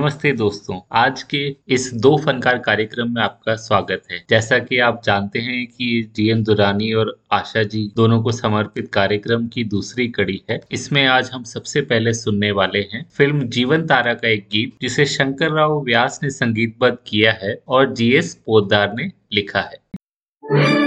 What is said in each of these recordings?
नमस्ते दोस्तों, आज के इस दो फनकार कार्यक्रम में आपका स्वागत है। जैसा कि आप जानते हैं कि डीएम दुरानी और आशा जी दोनों को समर्पित कार्यक्रम की दूसरी कड़ी है। इसमें आज हम सबसे पहले सुनने वाले हैं फ़िल्म जीवन तारा का एक गीत, जिसे शंकर राव व्यास ने संगीतबद्ध किया है और जीएस पोदार ने लिखा है।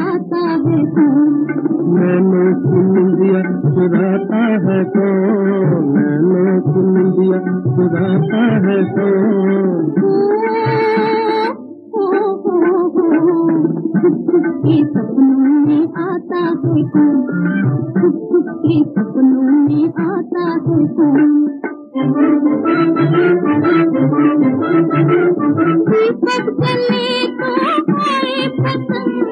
आता है कौन मैंने सुन दिया सुनाता है तो मैंने सुन दिया सुनाता है तो के आता है कौन के सपनों में आता है कौन तो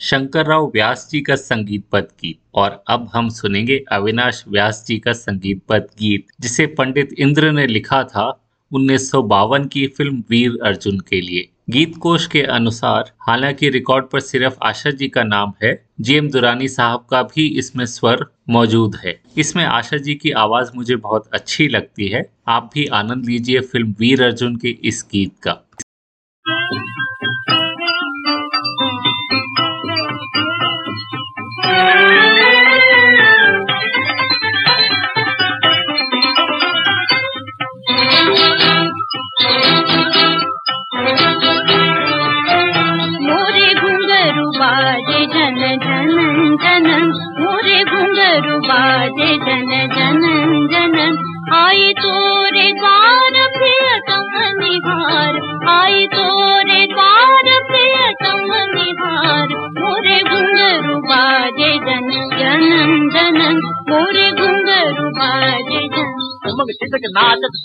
शंकरराव व्यास जी का संगीतबद्ध गीत और अब हम सुनेंगे अविनाश व्यास जी का संगीतबद्ध गीत जिसे पंडित इंद्र ने लिखा था उन्नीस सौ बावन की फ़िल्म वीर अर्जुन के लिए। गीत कोश के अनुसार, हालाँकि रिकॉर्ड पर सिर्फ़ आशा जी का नाम है, जीएम दुरानी साहब का भी इसमें स्वर मौजूद है। इसमें आशा जी की आवाज़ मुझे बहुत अच्छी लगती है, आप भी आनंद लीजिए फ़िल्म वीर अर्जुन के इस गीत का।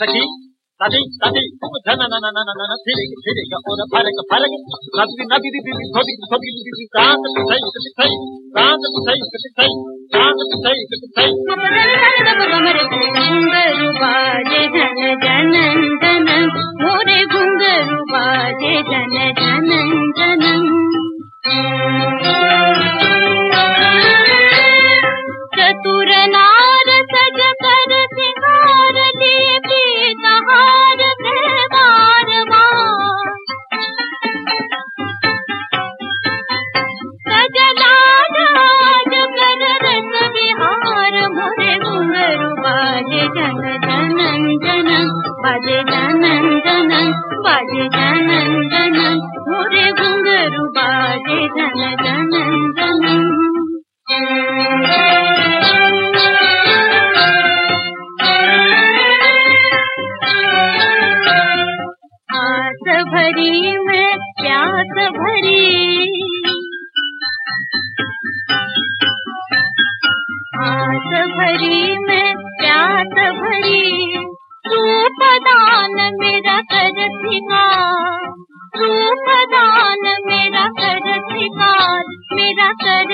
नाचत सखी तदी तदी तुम धन न न न न न फिरेग फिरेग और फरक फरक नदी नदी दी दी थोड़ी थोड़ी दी दी कांत सही कति सही कांत सही कति सही कांत सही कति आस भरी मैं प्यास भरी रूप दान मेरा कर रूप दान मेरा कर मेरा कर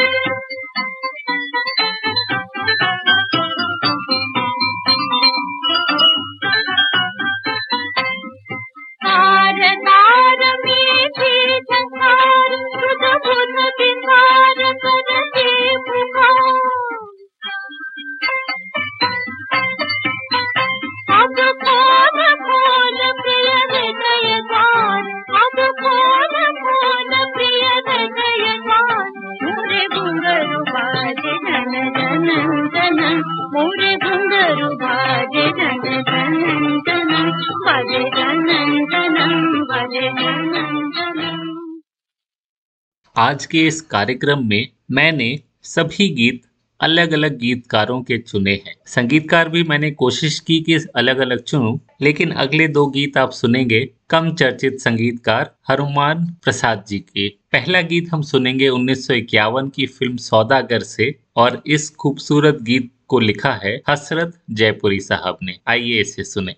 आज के इस कार्यक्रम में मैंने सभी गीत अलग अलग गीतकारों के चुने हैं। संगीतकार भी मैंने कोशिश की कि अलग अलग चुनूं, लेकिन अगले दो गीत आप सुनेंगे कम चर्चित संगीतकार हनुमान प्रसाद जी के। पहला गीत हम सुनेंगे 1951 की फ़िल्म सौदागर से, और इस खूबसूरत गीत को लिखा है हसरत जयपुरी साहब ने। आइए इसे सुने।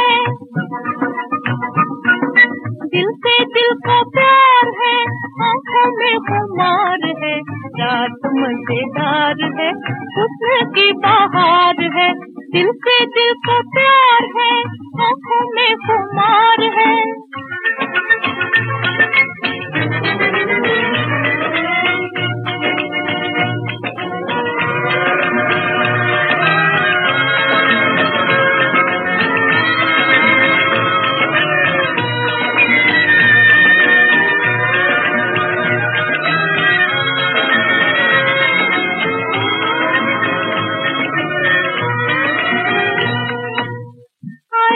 है दिल से दिल का प्यार है, आँखों में कुमार है, रात मज़ेदार है हुस्न की बाहर है। दिल से दिल का प्यार है, आँखों में कुमार है।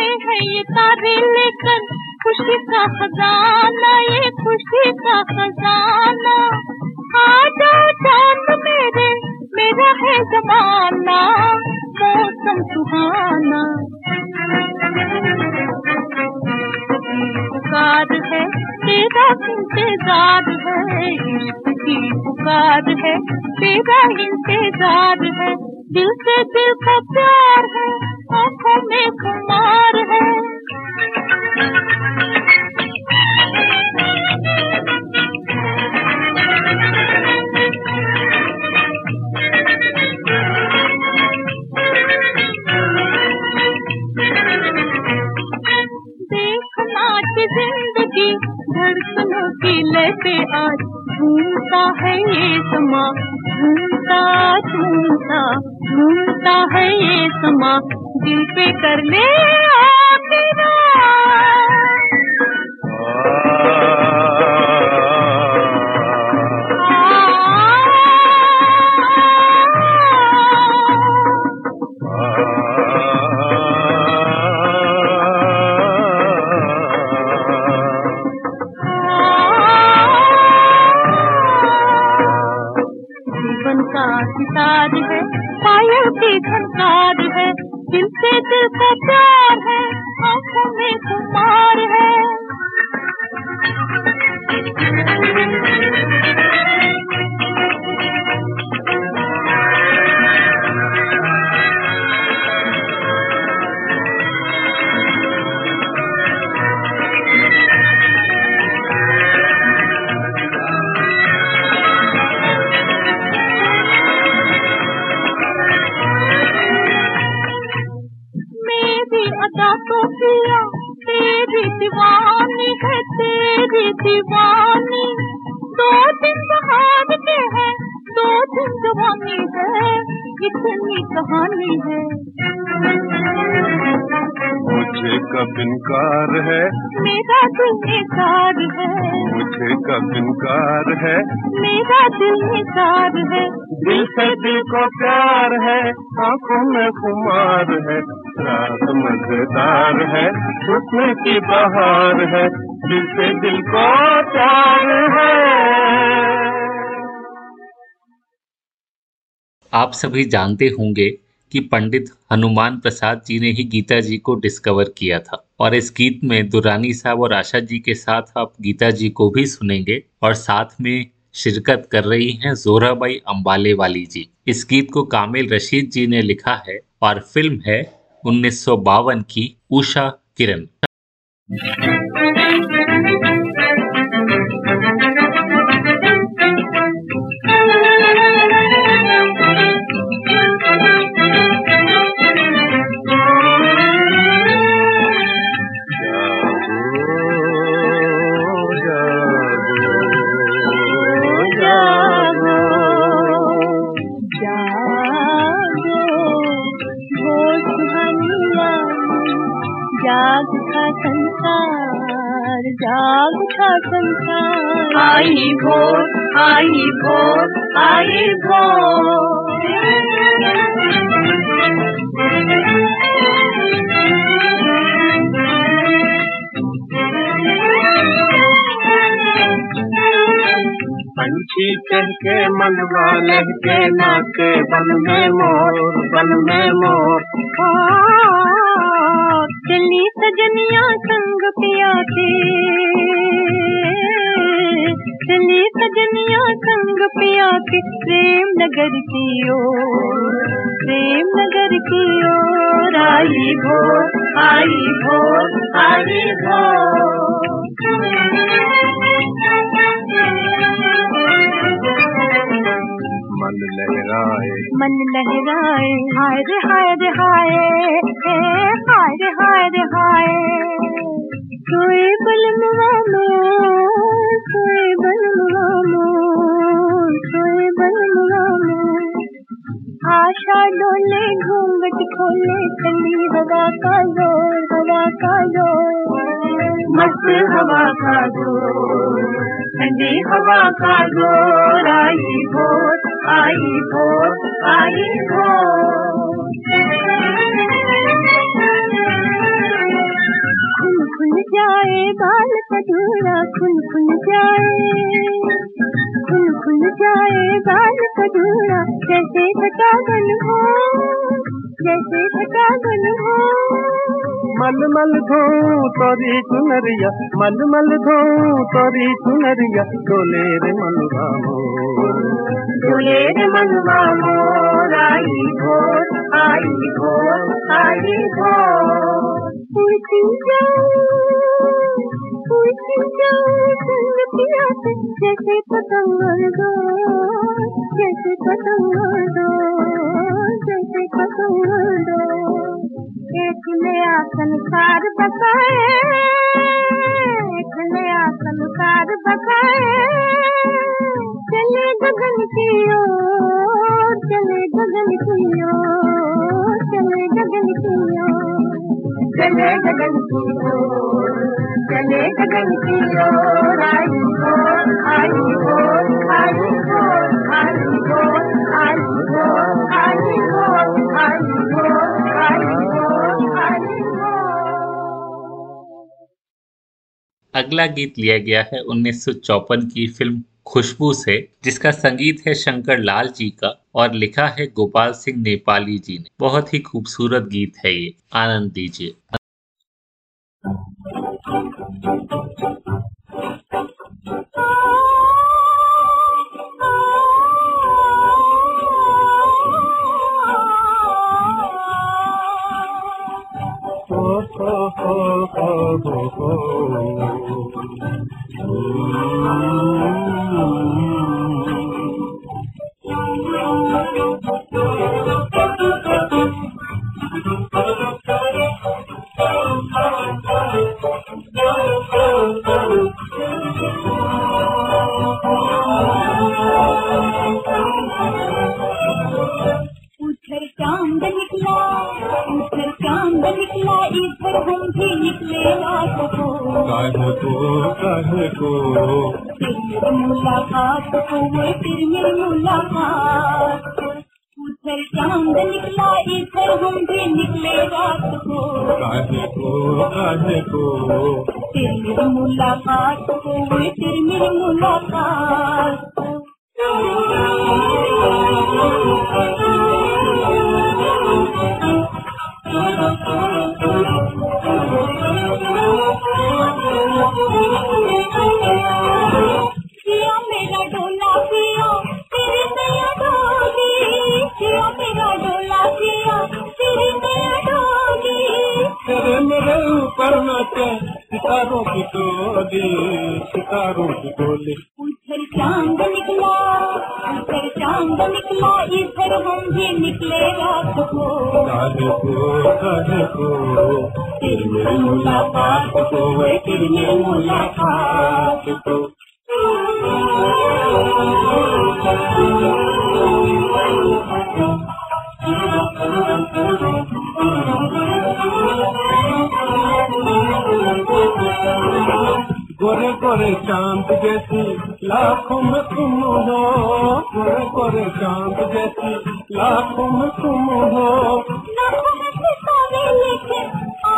आए हैं ये तारे लेकर। खुशी का खजाना, ये खुशी का खजाना। आ जाओ चाँद मेरे, मेरा है जमाना, मौसम सुहाना। पुकार है, तेरा इंतज़ार है, इश्क की पुकार है, तेरा इंतज़ार है। दिल से दिल का प्यार है आँखों में खुमार है। ज़िंदगी की पे आज झूमता है ये समा झूमता झूमता है ये समा। दिल पे कर ले आखिरा है। मेरा दिल निकार है। दिल से दिल को प्यार है आँखों में खुमार है रात मज़ेदार है उसमें की बहार है दिल से दिल को प्यार है। आप सभी जानते होंगे कि पंडित हनुमान प्रसाद जी ने ही गीता जी को डिस्कवर किया था। और इस गीत में दुरानी साहब और आशा जी के साथ आप गीता जी को भी सुनेंगे। और साथ में शिरकत कर रही हैं जोराबाई अंबाले वाली जी। इस गीत को कामिल रशीद जी ने लिखा है और फ़िल्म है उन्नीस सौ बावन की उषा किरण। संसार। आई भोर आई भोर आई भोर पंछी कह के मनवा लहके नाके बन में मोर बन में मोर। चली सजनिया संग पिया के चली सजनिया संग पिया के प्रेम नगर की ओर। प्रेम नगर की ओर आई भो आई भोर आई भोर मन लहराए। मन लहराए, हाय रे हाय रे, हाय हाय रे हाय रे, हाय। सोए बलमुआ मोर सोए बलमुआ मोर सोए बलमुआ मोर। आशा डोले, घूंघट खोले, ठंडी हवा का ज़ोर, हवा का ज़ोर। मस्त हवा का ज़ोर, ठंडी हवा का ज़ोर आई भोर आई भोर आई खुल जाए बाल कटोरा खुल जाए खुल जाए बाल कटोरा घटा बन हो जैसे घटा बन हो मल मल धो तोरी चुनरिया मल मल धो तोरी चुनरिया डोले रे मनवा मोर डोले रे मनवा मोर आई भोर आई भोर आई भोर उड़ती जाऊं उड़ती जाऊं संग पिया से जैसे पतंग दो जैसे पतंग दो जैसे पतंग दो एक नया संसार बसाए एक नया संसार बसाए चले की ओर चले की ओर चले की ओर। चले गगन की ओर चले गगन की ओर आई आई भोर आई भोर आई भोर आई भोर अगला गीत लिया गया है उन्नीस की फ़िल्म खुशबू से, जिसका संगीत है शंकर लाल जी का और लिखा है गोपाल सिंह नेपाली जी ने। बहुत ही खूबसूरत गीत है ये। आनंद दीजिए। उधर को कह को। मुलाकात को वो फिर मेरी मुलाकात उधर चाँद निकला इधर हम भी निकले रात को। कह को कह को। फिर मेरी मुलाकात को फिर मेरी मुलाकात तेरे मेरे ऊपर नाचे सितारों की टोली सितारों की टोली। उधर चाँद निकला उधर चाँद निकला इधर हम भी निकले रात को काहे को काहे को मेरी मुलाकात को वे फिर मेरी मुलाकात को गोरे गोरे चाँद जैसी लाखों में तुम हो। गोरे गोरे चाँद जैसी लाखों में तुम हो।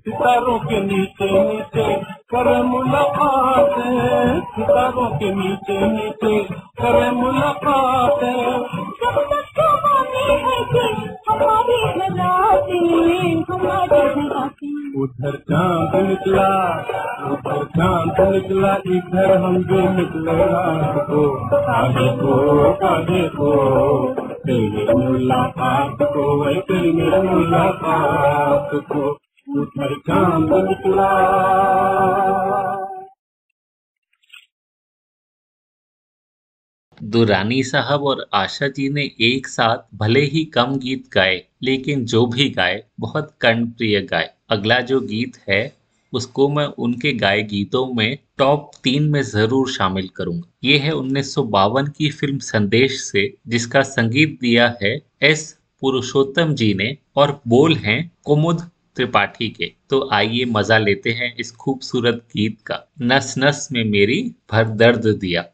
सितारों के नीचे नीचे करे मुलाकात सितारों के नीचे नीचे करे मुलाकात हमारी उधर चांद निकला उधर चांद निकला इधर हम भी निकले रात को काहे को काहे को तेरी मुलाकात को तेरी मुलाकात को उधर चांद निकला दुरानी साहब और आशा जी ने एक साथ भले ही कम गीत गाए, लेकिन जो भी गाए, बहुत कर्णप्रिय गाए। अगला जो गीत है, उसको मैं उनके गाए गीतों में टॉप तीन में ज़रूर शामिल करूँगा। ये है उन्नीस सौ बावन की फ़िल्म संदेश से, जिसका संगीत दिया है एस पुरुषोत्तम जी ने, और बोल हैं कुमुद त्रिपाठी के। तो आइए मज़ा लेते हैं इस खूबसूरत गीत का। नस नस में मेरी भर दर्द दिया।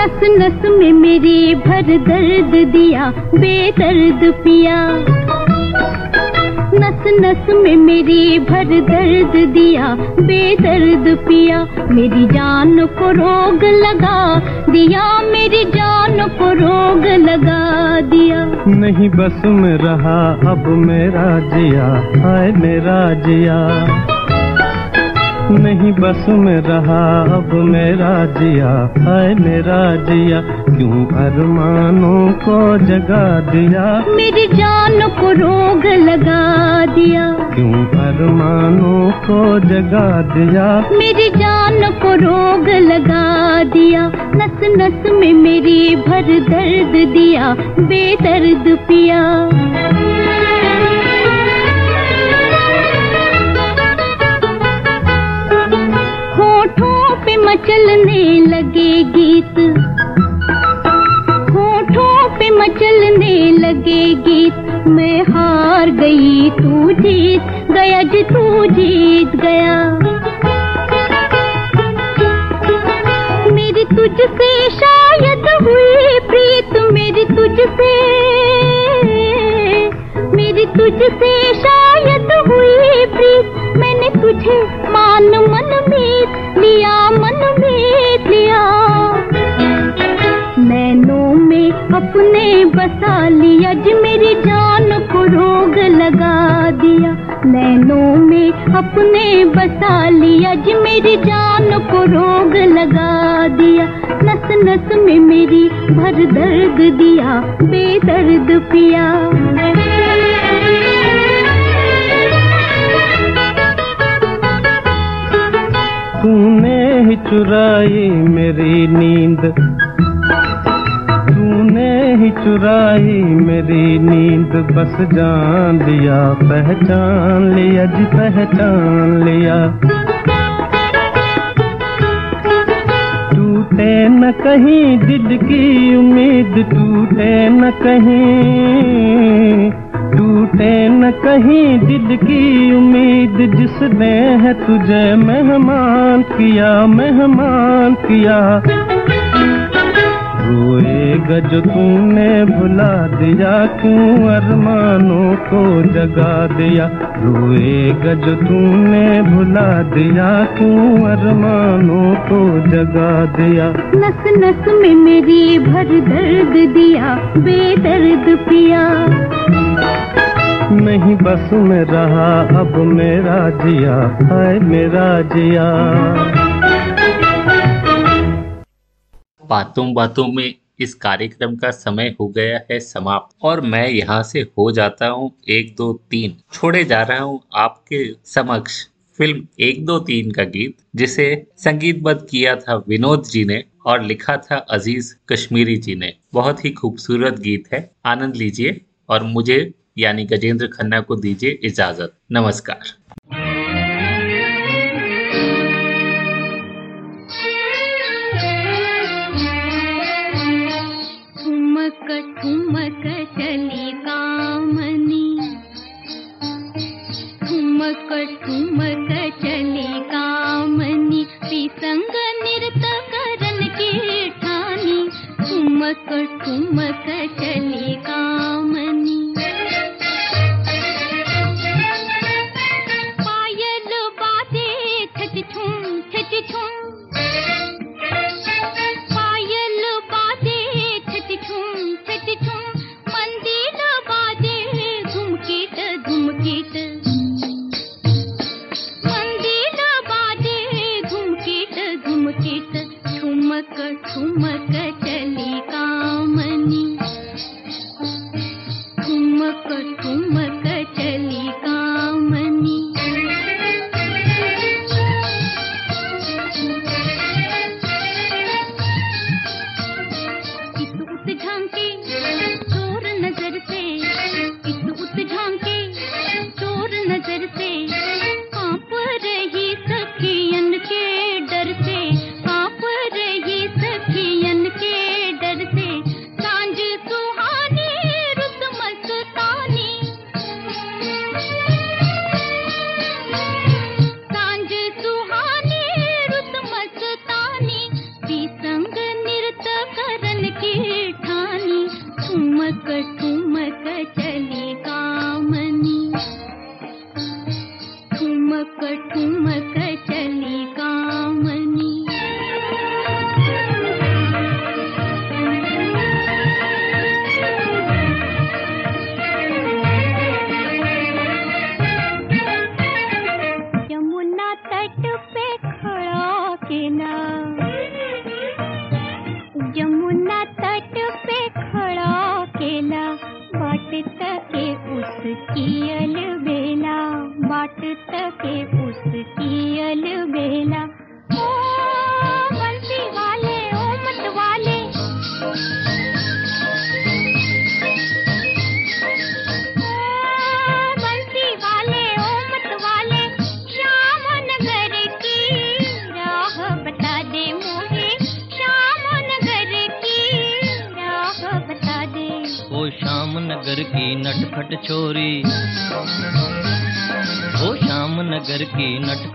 नस नस में मेरी भर दर्द दिया बेदर्द पिया। नस नस में मेरी भर दर्द दिया, बेदर्द पिया। मेरी जान को रोग लगा दिया, मेरी जान को रोग लगा दिया। नहीं बस में रहा, अब मेरा जिया हाय मेरा जिया नहीं बस में रहा अब मेरा जिया है मेरा जिया क्यों अरमानों को जगा दिया? मेरी जान को रोग लगा दिया। क्यों अरमानों को जगा दिया? मेरी जान को रोग लगा दिया। नस नस में मेरी भर दर्द दिया बेदर्द पिया। गीत। होठों पे मचलने लगे गीत। मैं हार गई तू जीत गया जी तू जीत गया। मेरी तुझसे शायद हुई प्रीत, मेरी तुझसे। मेरी तुझसे शायद हुई प्रीत, मैंने तुझे मान मन मीत अपने बसा लिया, जी मेरी जान को रोग लगा दिया। नैनों में अपने बसा लिया, जी मेरी जान को रोग लगा दिया। नस नस में मेरी भर दर्द दिया, बेदर्द पिया। तूने ही चुराई मेरी नींद तूने ही चुराई मेरी नींद, बस जान लिया, पहचान लिया, जी पहचान लिया। टूटे न कहीं दिल की उम्मीद, टूटे न कहीं, टूटे न कहीं दिल की उम्मीद, जिसने है तुझे मेहमान किया मेहमान किया। रोएगा जो तूने भुला दिया क्यों अरमानों को जगा दिया? रोएगा जो तूने भुला दिया क्यों अरमानों को जगा दिया? नस नस में मेरी भर दर्द दिया बेदर्द पिया। नहीं बस में रहा अब मेरा जिया है मेरा जिया। बातों बातों में इस कार्यक्रम का समय हो गया है समाप्त। और मैं यहाँ से हो जाता हूँ एक, दो, तीन। छोड़े जा रहा हूँ आपके समक्ष फ़िल्म एक, दो, तीन का गीत, जिसे संगीतबद्ध किया था विनोद जी ने और लिखा था अज़ीज़ कश्मीरी जी ने। बहुत ही खूबसूरत गीत है। आनंद लीजिए और मुझे यानी गजेंद्र खन्ना को दीजिए इजाज़त। नमस्कार। ठुमक ठुमक चली कामनी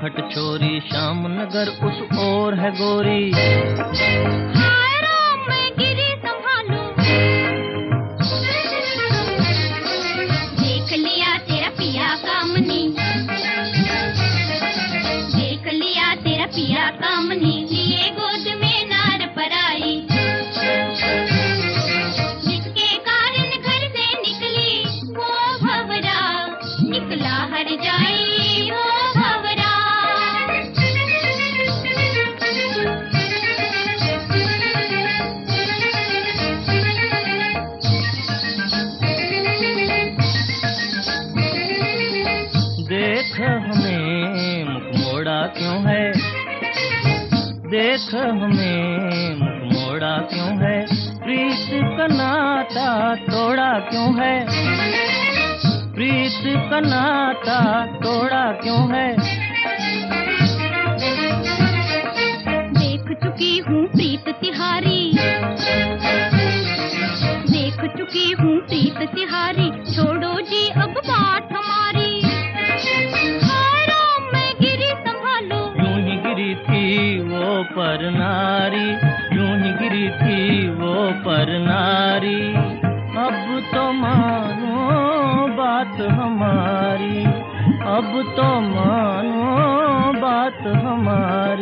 खट छोरी श्याम नगर उस ओर है गोरी। हाय राम मैं गिरी नाता तोड़ा क्यों है? प्रीत का नाता तोड़ा क्यों है? देख चुकी हूँ प्रीत तिहारी। देख चुकी हूँ प्रीत तिहारी। छोड़ो जी हमारी अब तो मानो बात हमारी।